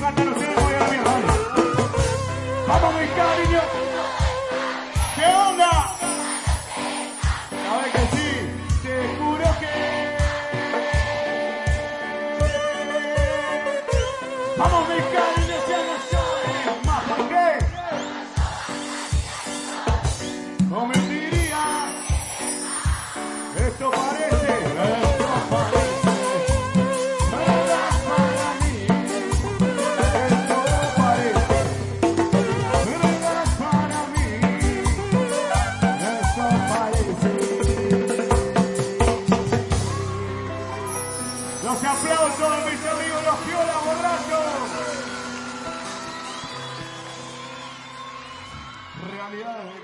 Vamos a Andalucía y voy a la que sí, te que. Vamos, si no sabes más, ¿por qué? aplauso a mis amigos los piolas borrachos. Realidades de